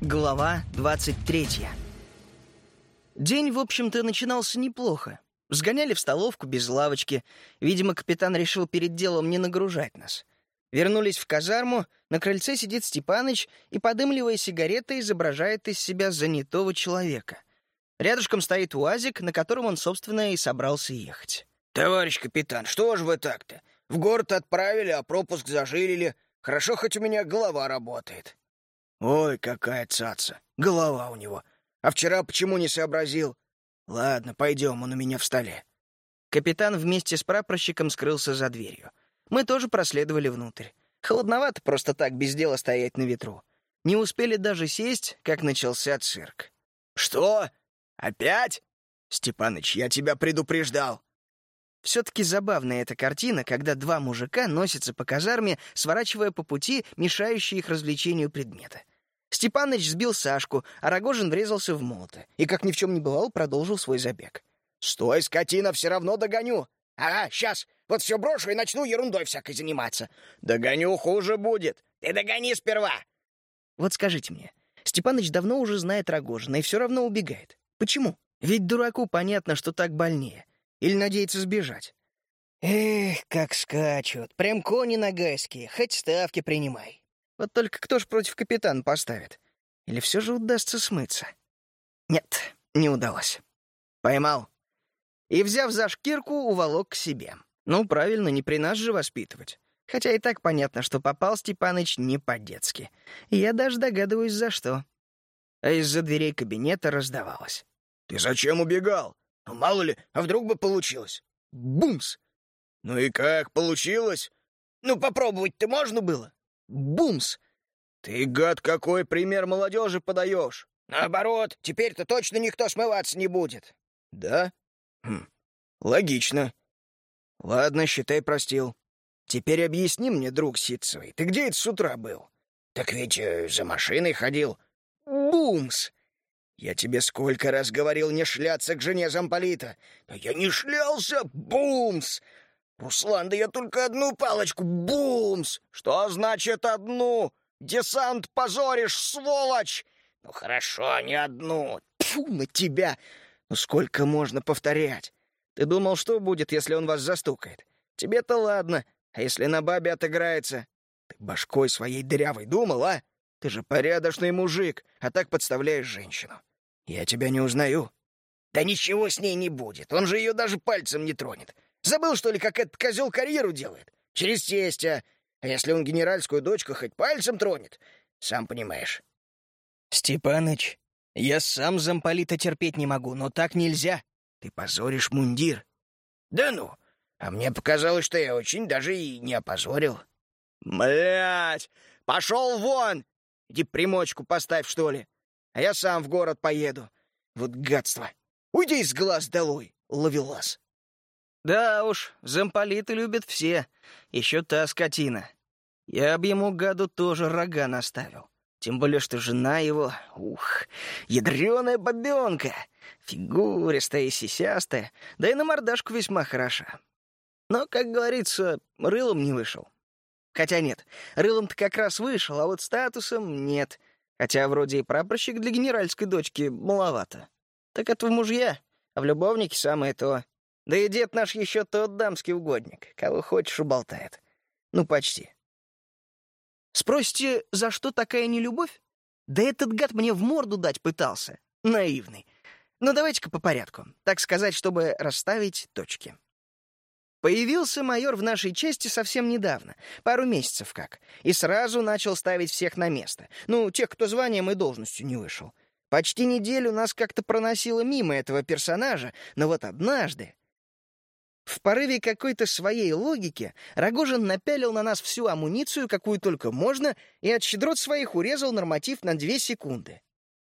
Глава 23 День, в общем-то, начинался неплохо. Сгоняли в столовку без лавочки. Видимо, капитан решил перед делом не нагружать нас. Вернулись в казарму, на крыльце сидит Степаныч и, подымливая сигареты, изображает из себя занятого человека. Рядышком стоит УАЗик, на котором он, собственно, и собрался ехать. «Товарищ капитан, что ж вы так-то? В город отправили, а пропуск зажилили. Хорошо, хоть у меня голова работает». «Ой, какая цаца! Голова у него! А вчера почему не сообразил? Ладно, пойдем, он у меня в столе». Капитан вместе с прапорщиком скрылся за дверью. Мы тоже проследовали внутрь. Холодновато просто так без дела стоять на ветру. Не успели даже сесть, как начался цирк. «Что? Опять? Степаныч, я тебя предупреждал. Все-таки забавная эта картина, когда два мужика носятся по казарме, сворачивая по пути мешающие их развлечению предметы. Степаныч сбил Сашку, а Рогожин врезался в молота и, как ни в чем не бывало, продолжил свой забег. «Стой, скотина, все равно догоню!» «Ага, сейчас, вот все брошу и начну ерундой всякой заниматься!» «Догоню, хуже будет! Ты догони сперва!» Вот скажите мне, Степаныч давно уже знает Рогожина и все равно убегает. Почему? Ведь дураку понятно, что так больнее. Или надеется сбежать? Эх, как скачут. Прям кони нагайские. Хоть ставки принимай. Вот только кто ж против капитана поставит? Или все же удастся смыться? Нет, не удалось. Поймал. И, взяв за шкирку, уволок к себе. Ну, правильно, не при нас же воспитывать. Хотя и так понятно, что попал Степаныч не по-детски. я даже догадываюсь, за что. А из-за дверей кабинета раздавалось. «Ты зачем убегал? Ну, мало ли, а вдруг бы получилось?» Бумс! «Ну и как, получилось?» «Ну, попробовать-то можно было?» Бумс! Ты, гад, какой пример молодежи подаешь? Наоборот, теперь-то точно никто смываться не будет. Да? Хм, логично. Ладно, считай, простил. Теперь объясни мне, друг Ситцевый, ты где это с утра был? Так ведь э, за машиной ходил. Бумс! Я тебе сколько раз говорил не шляться к жене замполита. Да я не шлялся! Бумс! «Руслан, да я только одну палочку! Бумс! Что значит одну? Десант позоришь, сволочь! Ну хорошо, не одну. Тьфу на тебя! Ну сколько можно повторять? Ты думал, что будет, если он вас застукает? Тебе-то ладно, а если на бабе отыграется? Ты башкой своей дырявой думал, а? Ты же порядочный мужик, а так подставляешь женщину. Я тебя не узнаю. Да ничего с ней не будет, он же ее даже пальцем не тронет. Забыл, что ли, как этот козел карьеру делает? Через тестя. А если он генеральскую дочку хоть пальцем тронет? Сам понимаешь. Степаныч, я сам замполита терпеть не могу, но так нельзя. Ты позоришь мундир. Да ну, а мне показалось, что я очень даже и не опозорил. Блять, пошел вон! Иди примочку поставь, что ли. А я сам в город поеду. Вот гадство. Уйди из глаз долой, ловелас. Да уж, замполиты любят все. Еще та скотина. Я б ему, гаду, тоже рога наставил. Тем более, что жена его, ух, ядреная бабенка. Фигуристая и сисястая, да и на мордашку весьма хороша. Но, как говорится, рылом не вышел. Хотя нет, рылом-то как раз вышел, а вот статусом нет. Хотя вроде и прапорщик для генеральской дочки маловато. Так это в мужья, а в любовнике самое то. Да и дед наш еще тот дамский угодник, кого хочешь уболтает. Ну, почти. Спросите, за что такая нелюбовь? Да этот гад мне в морду дать пытался. Наивный. Ну, давайте-ка по порядку. Так сказать, чтобы расставить точки. Появился майор в нашей части совсем недавно, пару месяцев как, и сразу начал ставить всех на место. Ну, тех, кто званием и должностью не вышел. Почти неделю нас как-то проносило мимо этого персонажа, но вот однажды в порыве какой-то своей логики Рогожин напялил на нас всю амуницию, какую только можно, и от щедрот своих урезал норматив на две секунды.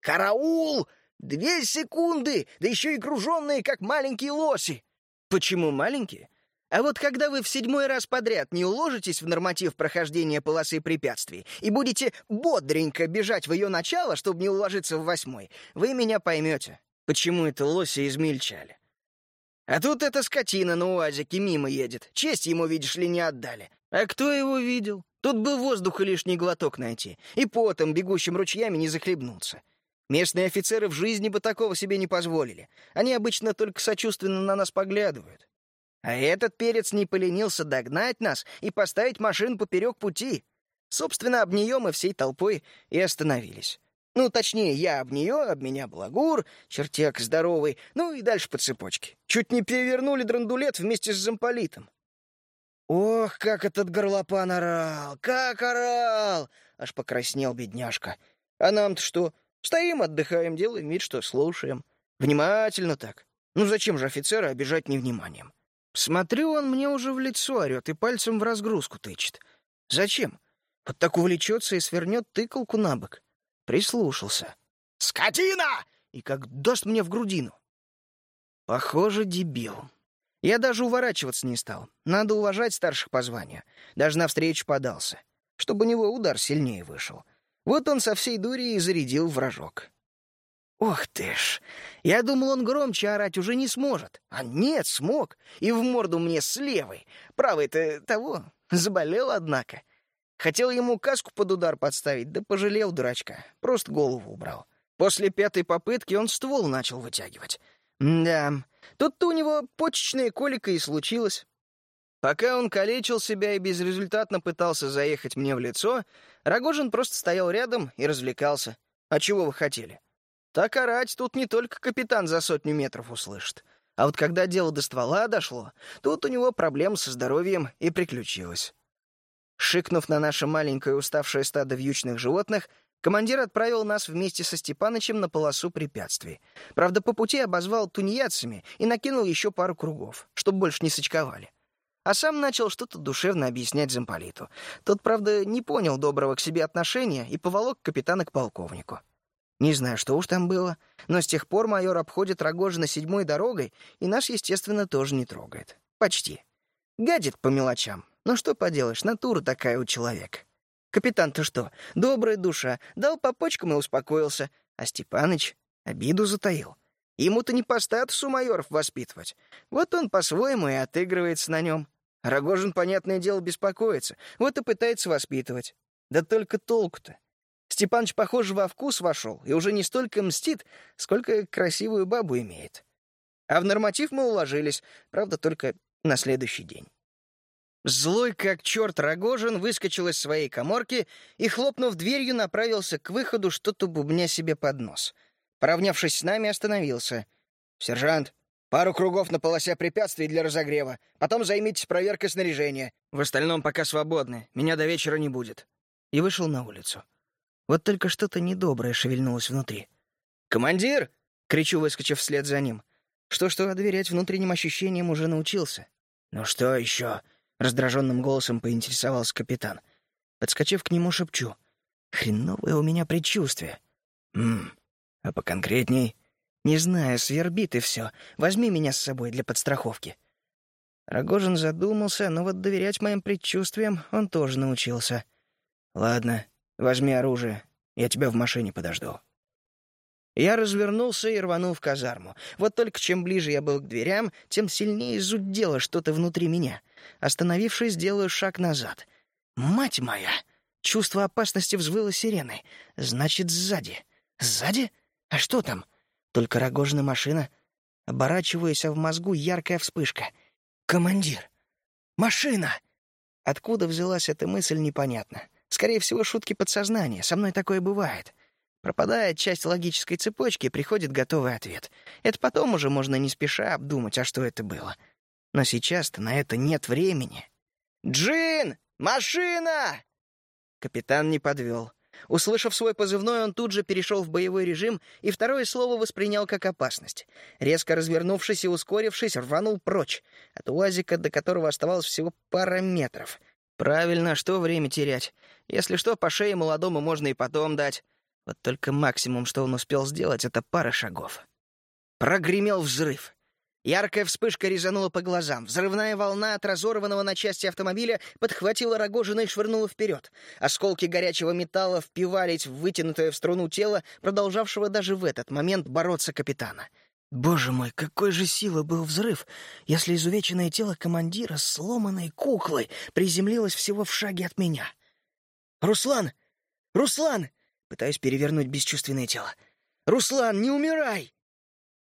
«Караул! Две секунды! Да еще и груженные, как маленькие лоси!» «Почему маленькие?» А вот когда вы в седьмой раз подряд не уложитесь в норматив прохождения полосы препятствий и будете бодренько бежать в ее начало, чтобы не уложиться в восьмой, вы меня поймете, почему это лоси измельчали. А тут эта скотина на уазике мимо едет. Честь ему, видишь ли, не отдали. А кто его видел? Тут бы воздуха лишний глоток найти, и потом бегущим ручьями не захлебнуться. Местные офицеры в жизни бы такого себе не позволили. Они обычно только сочувственно на нас поглядывают. А этот перец не поленился догнать нас и поставить машину поперек пути. Собственно, об нее мы всей толпой и остановились. Ну, точнее, я об нее, об меня Благур, чертяк здоровый, ну и дальше по цепочке. Чуть не перевернули драндулет вместе с замполитом. Ох, как этот горлопан орал! Как орал! Аж покраснел бедняжка. А нам-то что? Стоим, отдыхаем, делаем вид, что слушаем. Внимательно так. Ну зачем же офицера обижать невниманием? Смотрю, он мне уже в лицо орет и пальцем в разгрузку тычет. Зачем? Вот так увлечется и свернет тыкалку на бок. Прислушался. «Скотина!» И как даст мне в грудину. Похоже, дебил. Я даже уворачиваться не стал. Надо уважать старших по званию. Даже навстречу подался. Чтобы у него удар сильнее вышел. Вот он со всей дури и зарядил вражок. Ох ты ж! Я думал, он громче орать уже не сможет. А нет, смог. И в морду мне с левой. Правой-то того. Заболел, однако. Хотел ему каску под удар подставить, да пожалел дурачка. Просто голову убрал. После пятой попытки он ствол начал вытягивать. Да, тут-то у него почечная колика и случилось. Пока он калечил себя и безрезультатно пытался заехать мне в лицо, Рогожин просто стоял рядом и развлекался. А чего вы хотели? Так орать тут не только капитан за сотню метров услышит. А вот когда дело до ствола дошло, тут у него проблем со здоровьем и приключилось. Шикнув на наше маленькое уставшее стадо вьючных животных, командир отправил нас вместе со Степанычем на полосу препятствий. Правда, по пути обозвал тунеядцами и накинул еще пару кругов, чтобы больше не сочковали. А сам начал что-то душевно объяснять замполиту. Тот, правда, не понял доброго к себе отношения и поволок капитана к полковнику. Не знаю, что уж там было, но с тех пор майор обходит Рогожина седьмой дорогой и наш, естественно, тоже не трогает. Почти. Гадит по мелочам, ну что поделаешь, натура такая у человека. Капитан-то что, добрая душа, дал по почкам и успокоился, а Степаныч обиду затаил. Ему-то не по статусу майоров воспитывать. Вот он по-своему и отыгрывается на нем. Рогожин, понятное дело, беспокоится, вот и пытается воспитывать. Да только толку-то. Степаныч, похоже, во вкус вошел и уже не столько мстит, сколько красивую бабу имеет. А в норматив мы уложились, правда, только на следующий день. Злой как черт Рогожин выскочил из своей коморки и, хлопнув дверью, направился к выходу, что-то бубня себе под нос. Поравнявшись с нами, остановился. «Сержант, пару кругов на полосе препятствий для разогрева. Потом займитесь проверкой снаряжения. В остальном пока свободны. Меня до вечера не будет». И вышел на улицу. Вот только что-то недоброе шевельнулось внутри. «Командир!» — кричу, выскочив вслед за ним. Что-что, доверять внутренним ощущениям уже научился. «Ну что еще?» — раздраженным голосом поинтересовался капитан. Подскочив к нему, шепчу. «Хреновое у меня предчувствие». «Ммм, а поконкретней?» «Не знаю, свербит и все. Возьми меня с собой для подстраховки». Рогожин задумался, но вот доверять моим предчувствиям он тоже научился. «Ладно, возьми оружие, я тебя в машине подожду». Я развернулся и рванул в казарму. Вот только чем ближе я был к дверям, тем сильнее зудело что-то внутри меня. Остановившись, делаю шаг назад. «Мать моя!» Чувство опасности взвыло сиреной. «Значит, сзади». «Сзади? А что там?» Только Рогожина машина. Оборачиваясь, а в мозгу яркая вспышка. «Командир! Машина!» Откуда взялась эта мысль, непонятно. Скорее всего, шутки подсознания. Со мной такое бывает. Пропадает часть логической цепочки, приходит готовый ответ. Это потом уже можно не спеша обдумать, а что это было. Но сейчас-то на это нет времени. «Джин! Машина!» Капитан не подвел. Услышав свой позывной, он тут же перешел в боевой режим и второе слово воспринял как опасность. Резко развернувшись и ускорившись, рванул прочь, от УАЗика, до которого оставалось всего пара метров. Правильно, что время терять? Если что, по шее молодому можно и потом дать. Вот только максимум, что он успел сделать, — это пара шагов. Прогремел взрыв. Яркая вспышка резанула по глазам. Взрывная волна от разорванного на части автомобиля подхватила Рогожина и швырнула вперед. Осколки горячего металла впивались в вытянутое в струну тело, продолжавшего даже в этот момент бороться капитана. Боже мой, какой же силы был взрыв, если изувеченное тело командира сломанной куклой приземлилось всего в шаге от меня. «Руслан! Руслан!» Пытаюсь перевернуть бесчувственное тело. «Руслан, не умирай!»